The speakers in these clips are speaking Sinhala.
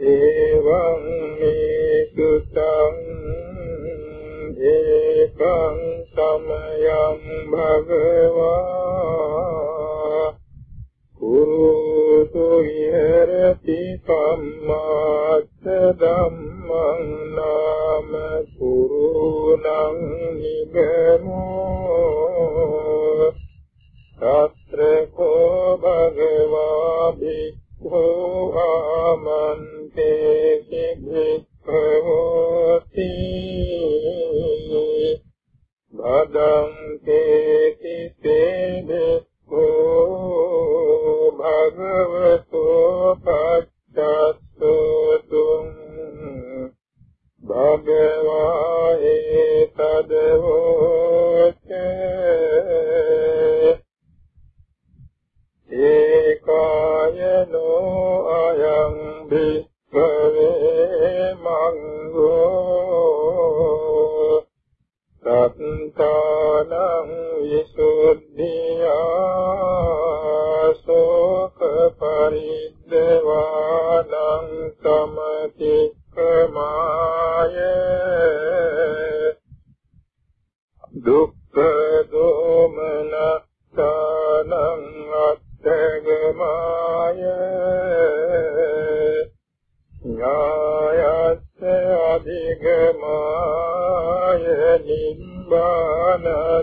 एवं नितं समयं भगवा। कुरुयरति तं मास्तदं मङ्गणं निबमो तत्र को भगवाभि भो भमन् ि भिवो ते चिते भिवो भगवतो भक्षस्तु भगवाये तद्वोचय नो अयम्भि භික්ඛවේ මංගෝ සත්තානං විසුද්ධියා සෝක පරිද්දවානං සමතික්කමාය දුක්ඛ දෝමනස්සානං على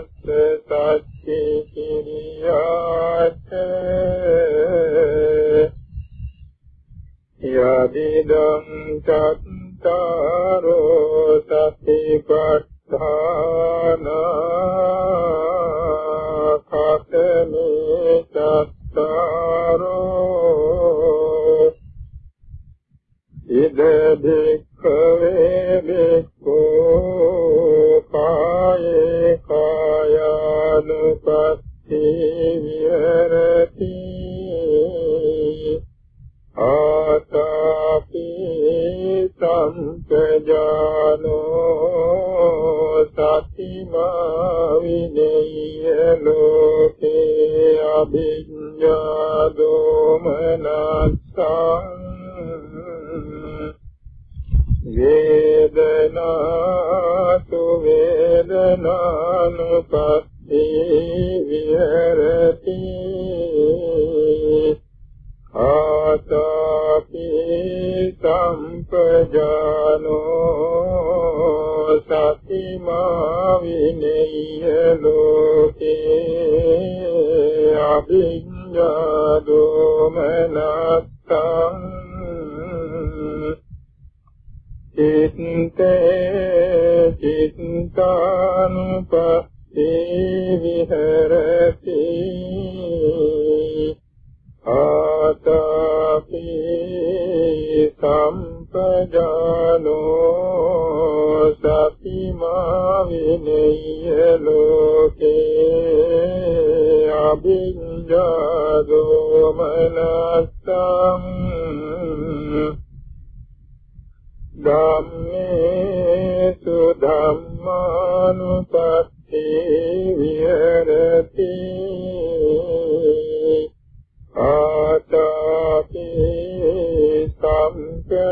සතිමා විනේය ලෝකේ අභිඤ්ඤා දෝමනස්සං ධම්මේසු ධම්මානුපස්සී විහෙරති ආතාපි සම්පජානෝ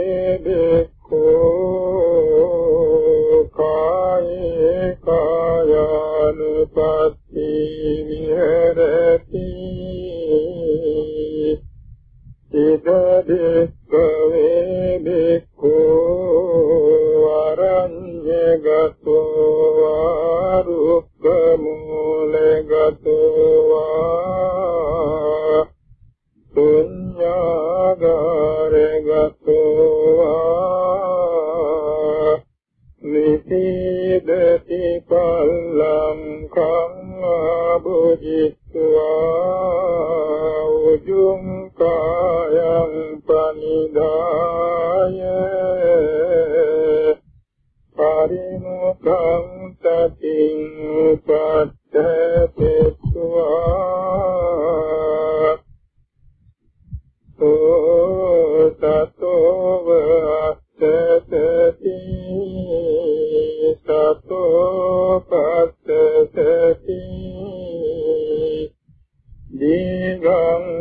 गम्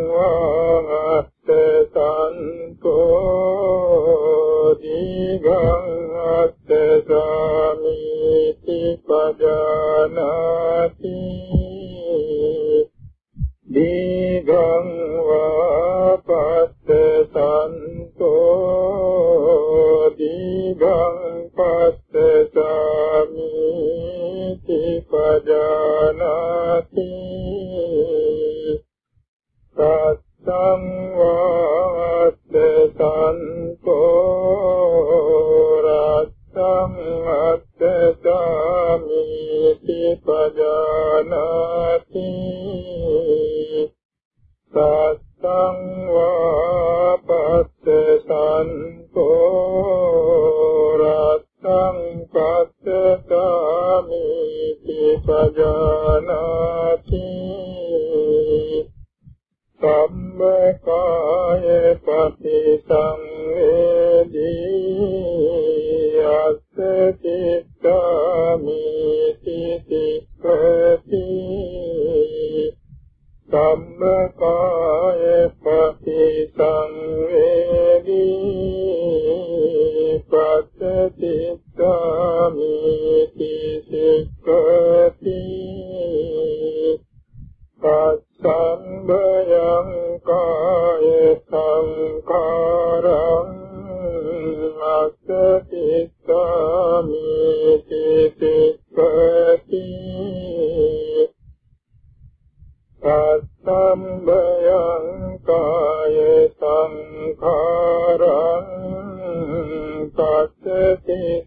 the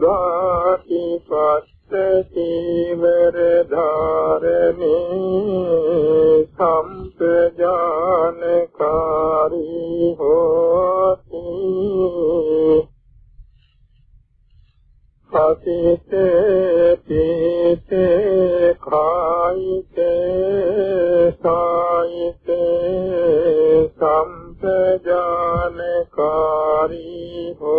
धि पश्र धार सम्प जनकारी हो अतिशीते खाते सा जनकारी हो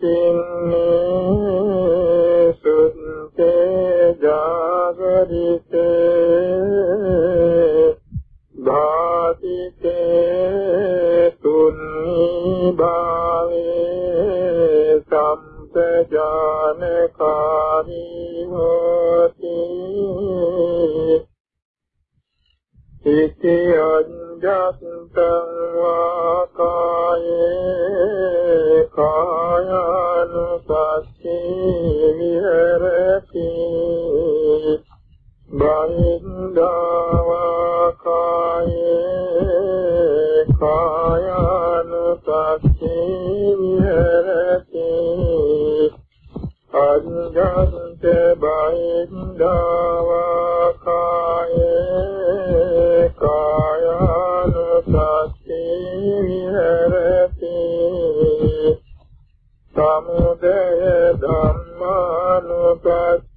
God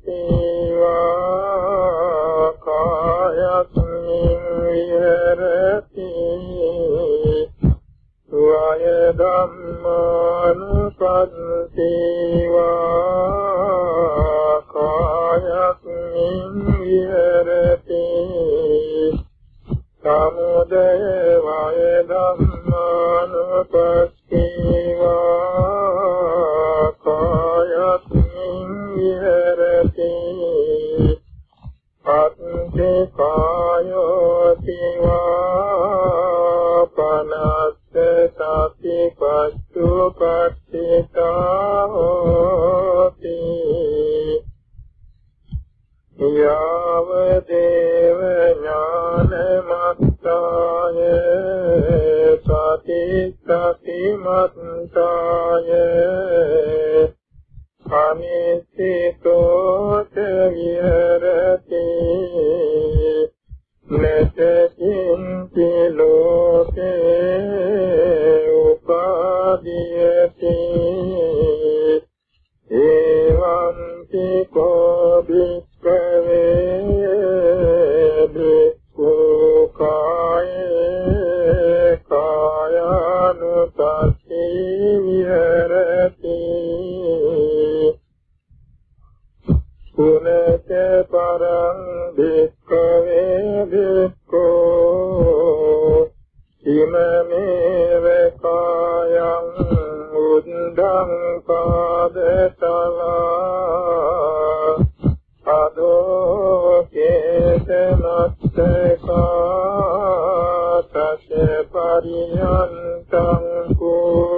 පරියන්තං කෝ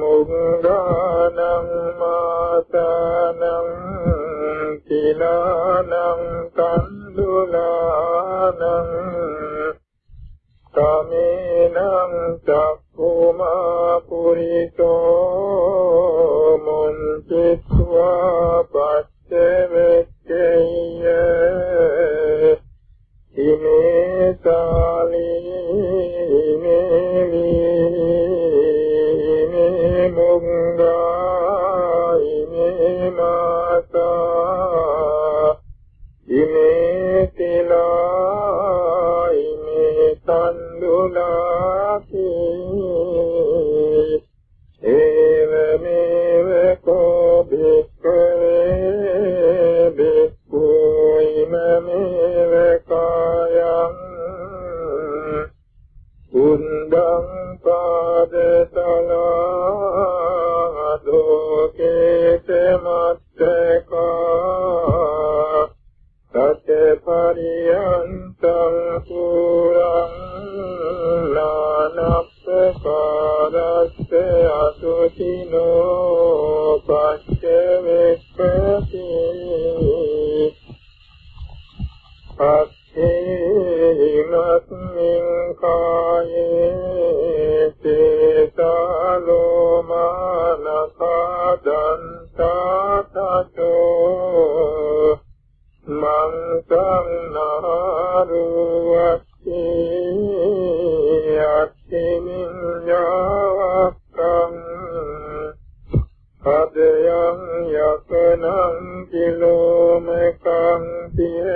मुग्धनं मातनं चिनानम् කිලෝමකං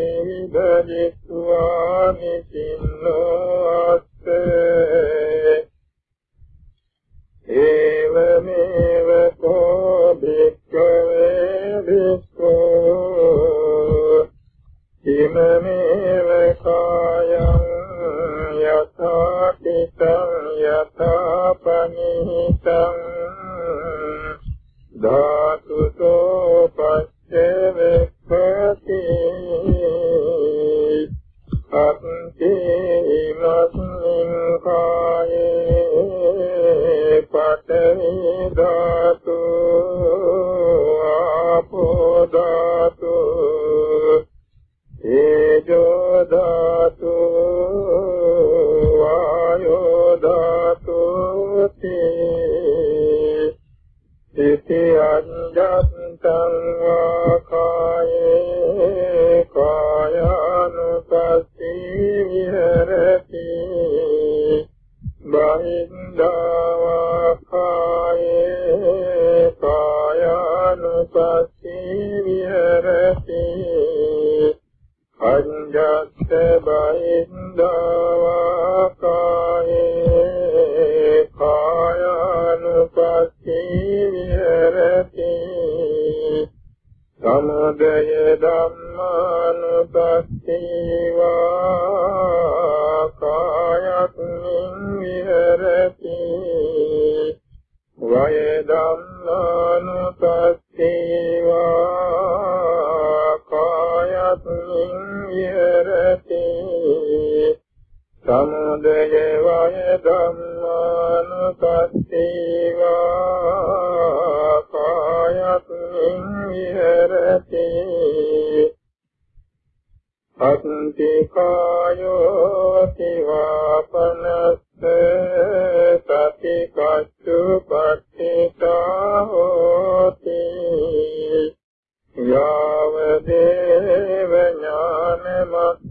තේ බදිස්වාමිස සමුදය වය ධම්මානුපස්සීවා කායතින් විහෙරති අත්ති කායෝ තිවාපනස්ස සති කච්චු පට්ඨිතා හෝති යාව දේව ඥානමත්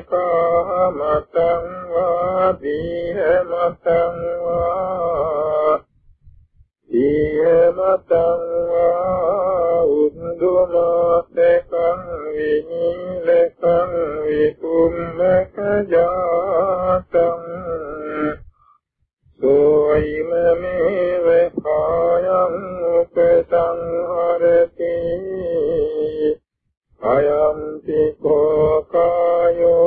मतं वा दीयमतवा दिहमतं वा? उन्धुमातकन्विलकन्विजातम् सोऽयिमेव कायमुपतन्मरति अय कोकायो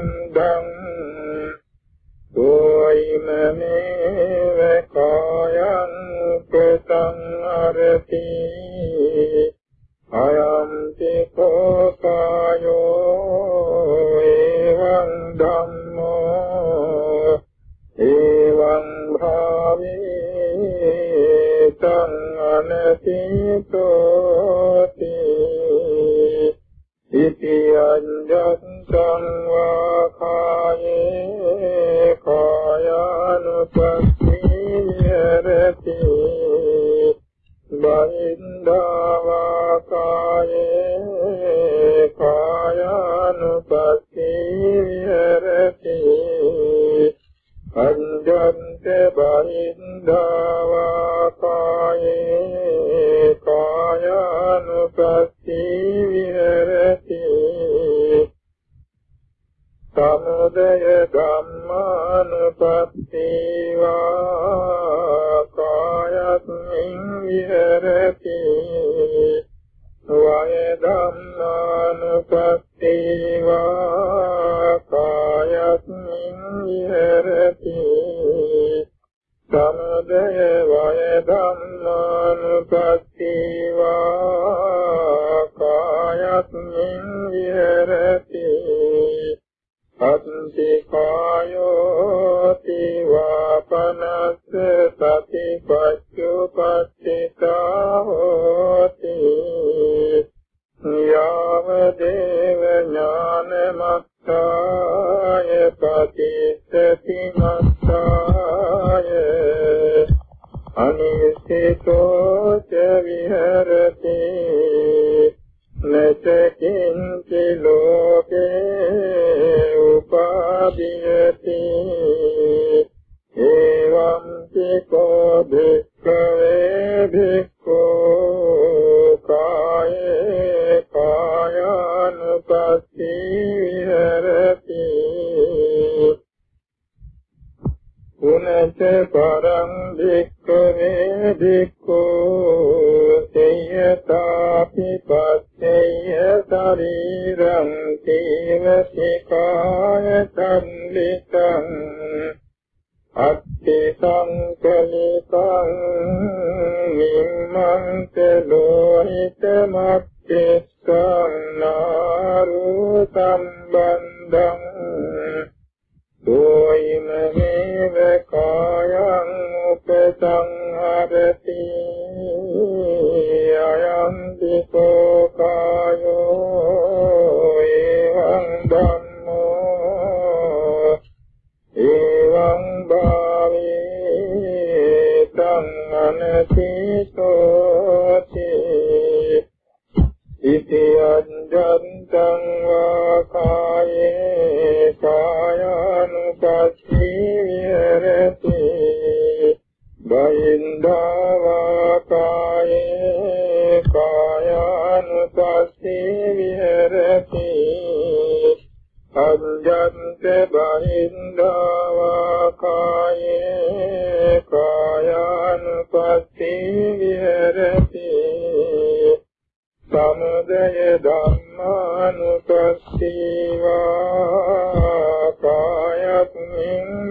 ගන්ධං ගෝයිමමේව කායං උපතං අරති අයම්ති කෝකායෝ එවං ධම්මෝ එවං භාවේ තං අනතිත විහරතේ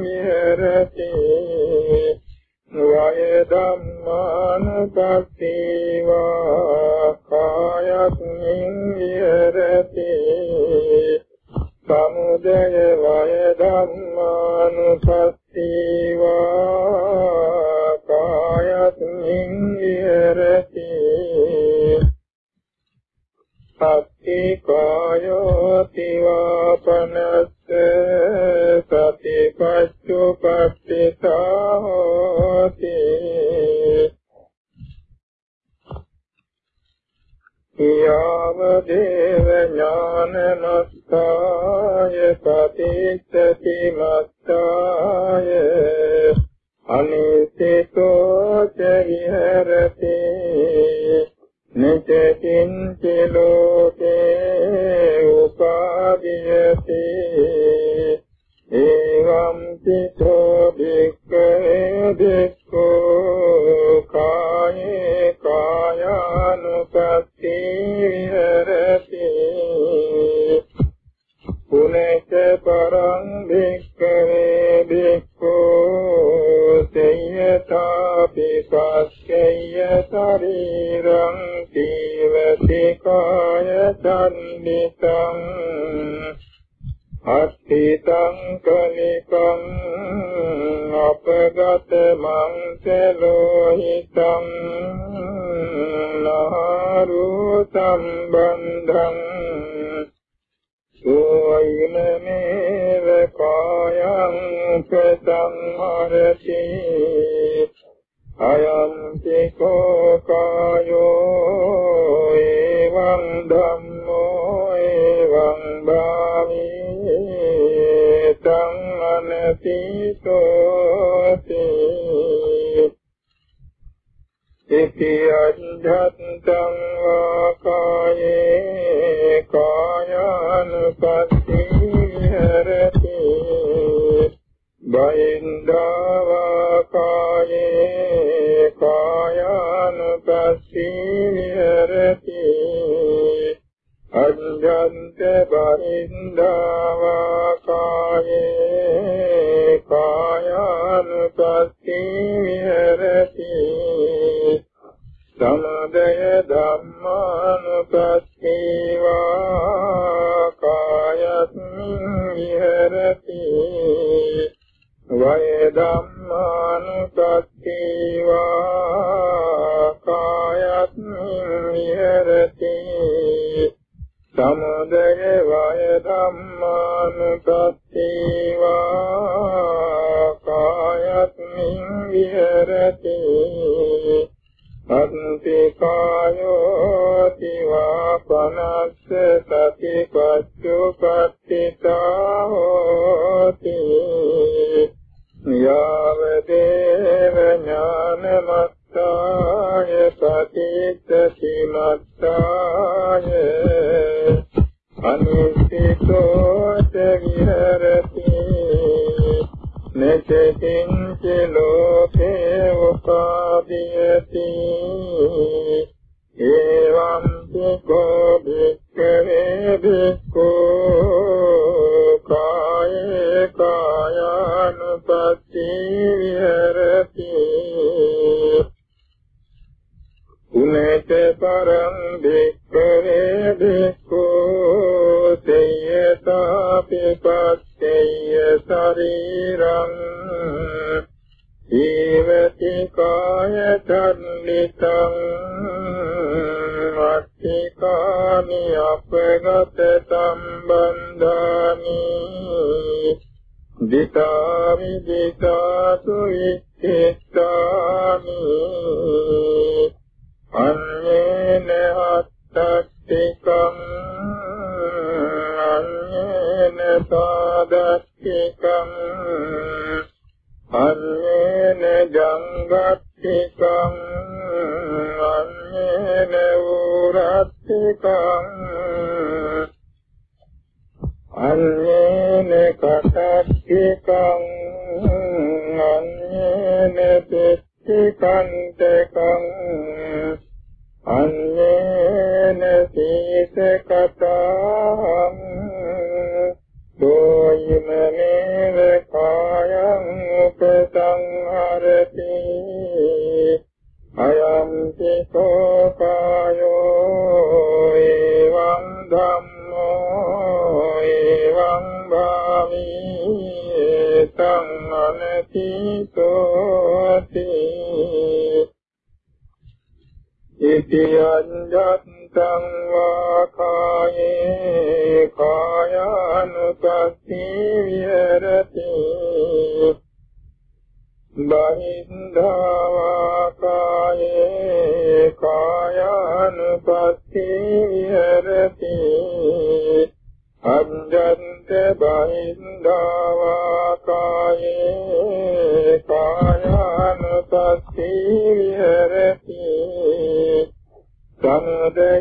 विरति मानु ධම්මෝ එවං භාමී තං අනතිසෝති ඉති අද්ධත්තං වාකායේ කායනුපස්සී හරති බයින්දාවා කායේ කායන පරින්දාවා जन्ते बैन्दाये तायानुसी हरति संदयधर्मानुस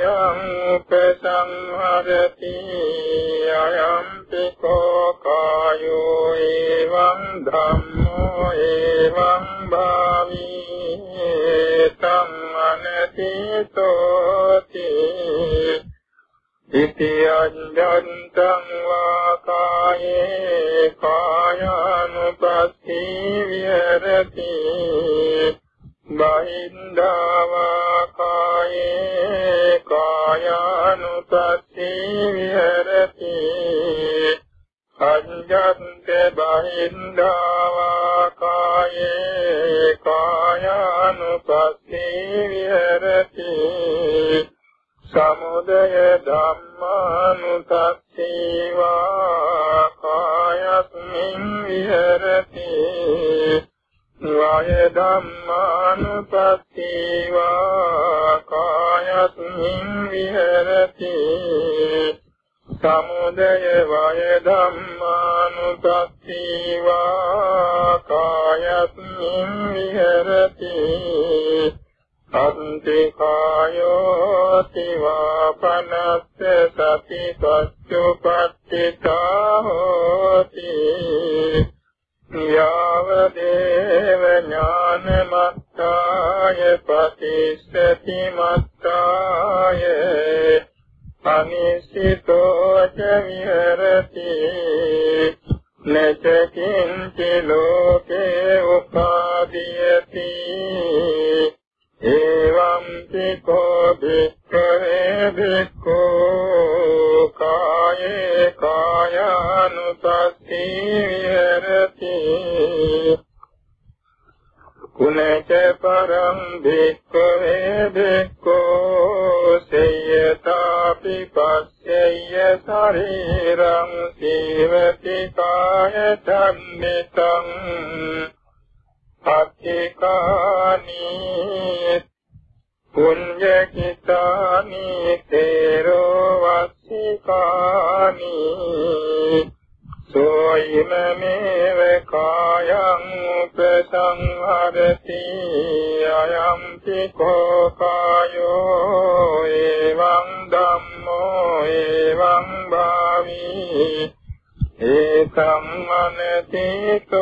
යං උපසංහරති पुनश्च परम् भिक्वोषयतापि पश्य य शरीरम् शिवतिकायछन्वितम् अखिकानि पुण्यगितानि तेरो वसिकानि සෝයිමමේව කායං උපසංහරති අයං පිකෝ කායෝ එවං ධම්මෝ එවං භාවී. ඒකම් අනතිතෝති.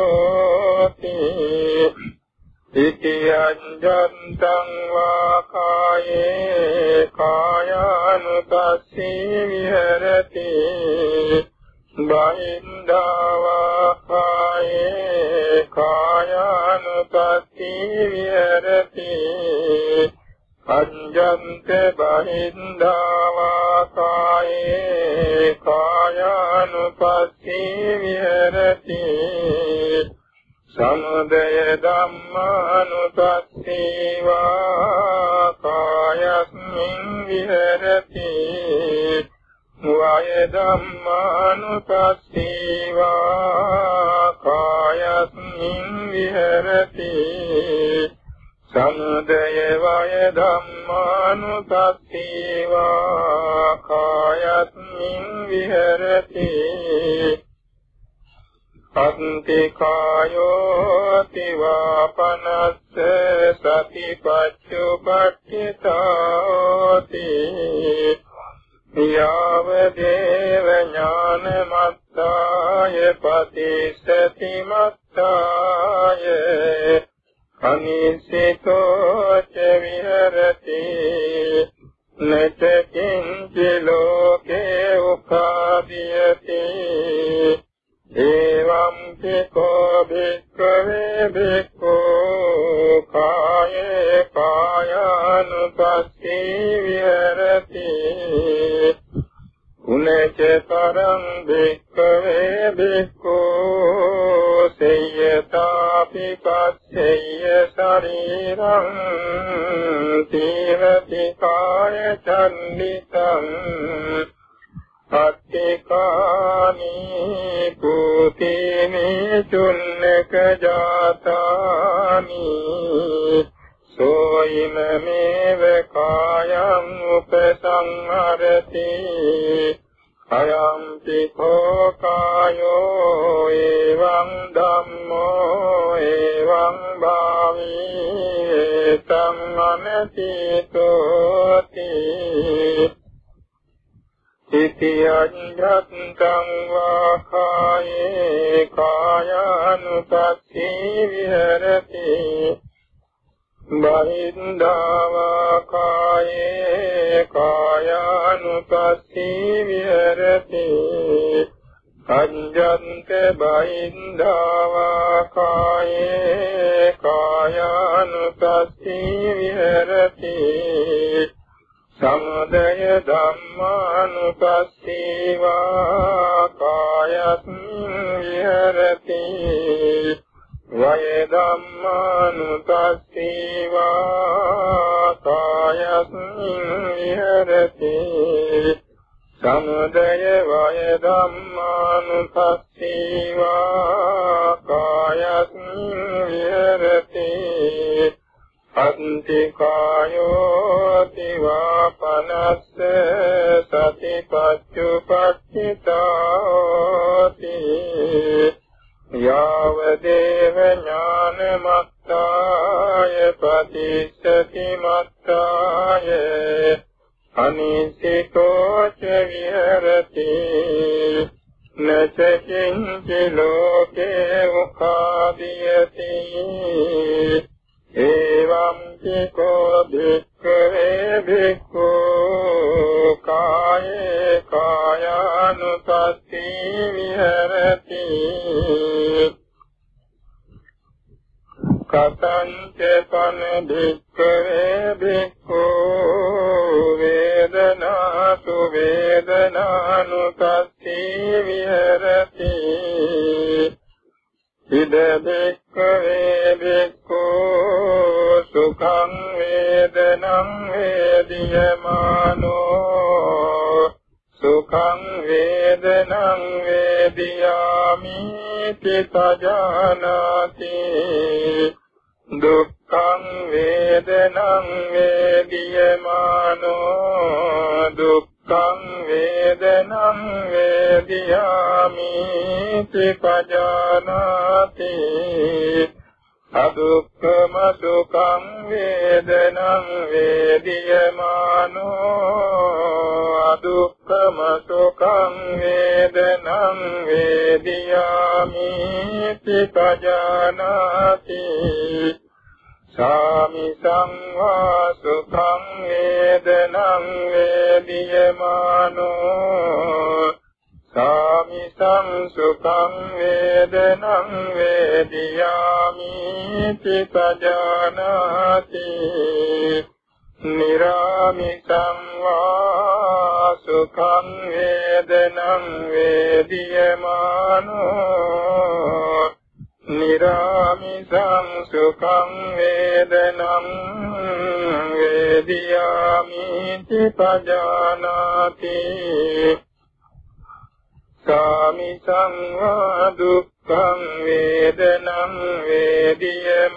ඉතියංජන්තං වා කායේ කායානුපස්සී විහෙරති. බහින්දාවා කායේ කායානුපස්සී විහෙරති. අඤ්ඤන්ත බහින්දාවා කායේ කායානුපස්සී විහෙරති. සමුදය ධම්මානුපස්සීවා කායස්මින් විහෙරති. වය ධම්මානුපස්සීවා කායස්මින් විහෙරති සමුදය වය ධම්මානුපස්සීවා කායස්මින් විහෙරති අත්ති කායෝ තිවාපනස්ස සතිපච්චුපට්ඨිතාති वदेवज्ञानमत्साय पतिषति मत्साय अनिशितो च विहरति। न च किञ्चि लोके उपादयति। एवं भिको भि कवे य पायानु पश्चि विरति च परम् भिक्वे भिक्कोषय्यतापि पश्य शरीरम् शिरपिकाय चण्डितम् අත්තිකානි පුතිනේ චුන්නක ජාතානි සෝයින මේව කායං උපසංහරති අයං පිඛෝ කායෝ එවං ධම්මෝ එවං භාවී සංමනතිතෝති ඉතියඤ්ඤත්තං වා කායේ කායානුපස්සී විහෙරති. බහින්දාවා කායේ කායානුපස්සී විහෙරති. අඤ්ඤන්ත බහින්දාවා කායේ කායානුපස්සී විහෙරති. සමුදය ධම්මානුපස්සීවා කායස්මින් විහෙරති වය ධම්මානුපස්සීවා කායස්මින් විහෙරති සමුදය වය ධම්මානුපස්සීවා කායස්මින් විහෙරති අන්තිකායෝ තිවාපනස්ස සතිපච්චුපට්ඨිතාති යාව දේව ඥාන මත්තාය පතිස්සති මත්තාය. අනිසිතෝ ච විහෙරති. නචකින්ච ලෝකේ උපාදීයති. එවං චකෝ භික්ඛවේ භික්ඛෝ කායේ කායානුපස්සී විහෙරති කතං චපන භික්ඛවේ භික්ඛෝ වේදනාසු වේදනානුපස්සී විහෙරති ඉද බික්ඛවේ බික්ඛෝ සුඛං වේදනං වේදියමානෝ සුඛං වේදනං වේදියාමි තිතජානාති දුක්ඛං වේදනං වේදියමානෝ දුක්ඛ දුක්ඛං වේදනං වේදියාමි තිපජානාති අදුක්ඛම සුඛං වේදනං වේදියමානෝ අදුක්ඛම සුඛං වේදනං වේදියාමි තිපජානාති සාමි සංවා සුඛං වේදනං වේදියමානෝ සාමි සංසුඛං වේදනං වේදියාමි තිපජානාති නිරාමිසං වා සුඛං වේදනං වේදියමානෝ නිරාමිසං සුඛං වේදනං වේදියාමි පජානාති කාමිසං වා දුක්ඛං වේදනං වේදියමානෝ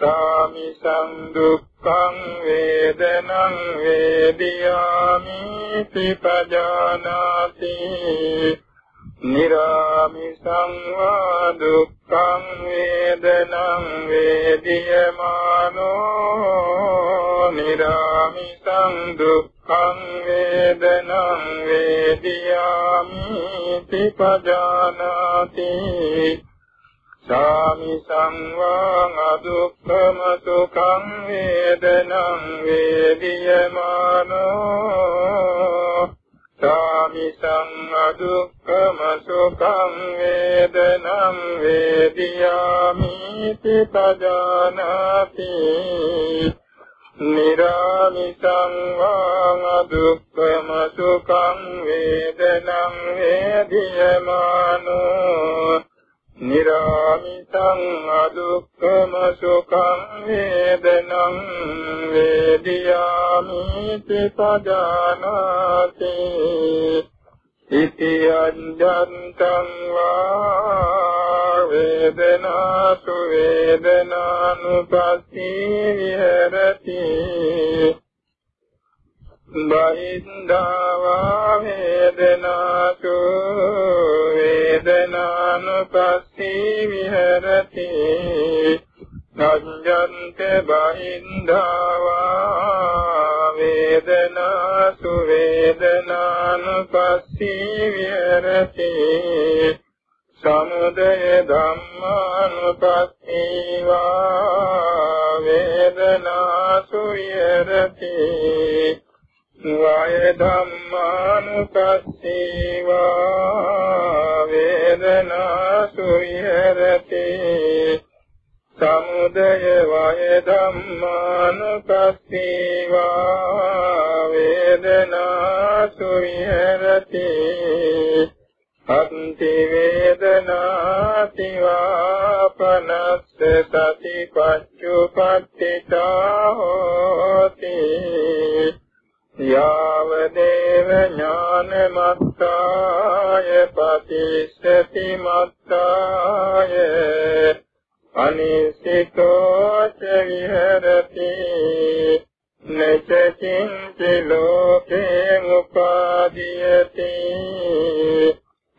කාමිසං දුක්ඛං වේදනං වේදියාමි පජානාති නිරාමිසං වා දුක්ඛං වේදනං වේදියමානෝ නිරාමිසං දුක්ඛං වේදනං වේදියාමි පිපජානාති සාමිසං වා අදුක්ඛම සුඛං වේදනං වේදියමානෝ සාමිසං අදුක්ඛම සුඛං වේදනං වේදියාමි පජානාති නිරාමිසං වාං අදුක්ඛම සුඛං වේදනං වේදියමානෝ. නිරාමිතං අදුක්ඛම සුඛං වේදනං වේදියාමි පජානාති ඉති අඤ්ඤන්තං වා වේදනාසු වේදනානුපස්සී විහෙරති. බහින්දාවා වේදනාසු වේදනානුපස්සී විහෙරති. නඤ්ඤන්ත බහින්දාවා වේදනාසු වේදනානුපස්සී විහෙරති සමුදය ධම්මානුපස්සීවා වේදනාසු විහෙරති වය ධම්මානුපස්සීවා වේදනාසු විහෙරති සමුදය වය ධම්මානුපස්සීවා වේදනාසු විහෙරති අන්ති වේදනාති වාපනස්ස සති පච්චුපට්ඨිතා හෝති යාව දේව ඥානමත්තාය පතිස්සති මත්තාය අනිසිතෝ ච විහෙරති නචකින්ච ලෝකේ උපාදීයති.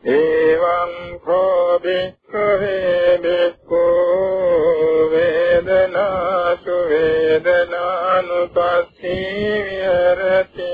එවං කෝ බික්ඛවේ බික්ඛෝ වේදනාසු වේදනානුපස්සී විහෙරති.